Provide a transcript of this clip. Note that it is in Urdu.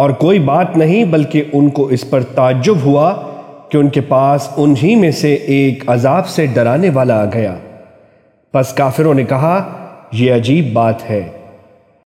اور کوئی بات نہیں بلکہ ان کو اس پر تعجب ہوا کہ ان کے پاس انہی میں سے ایک عذاب سے ڈرانے والا آ گیا۔ پس کافروں نے کہا، یہ عجیب بات ہے۔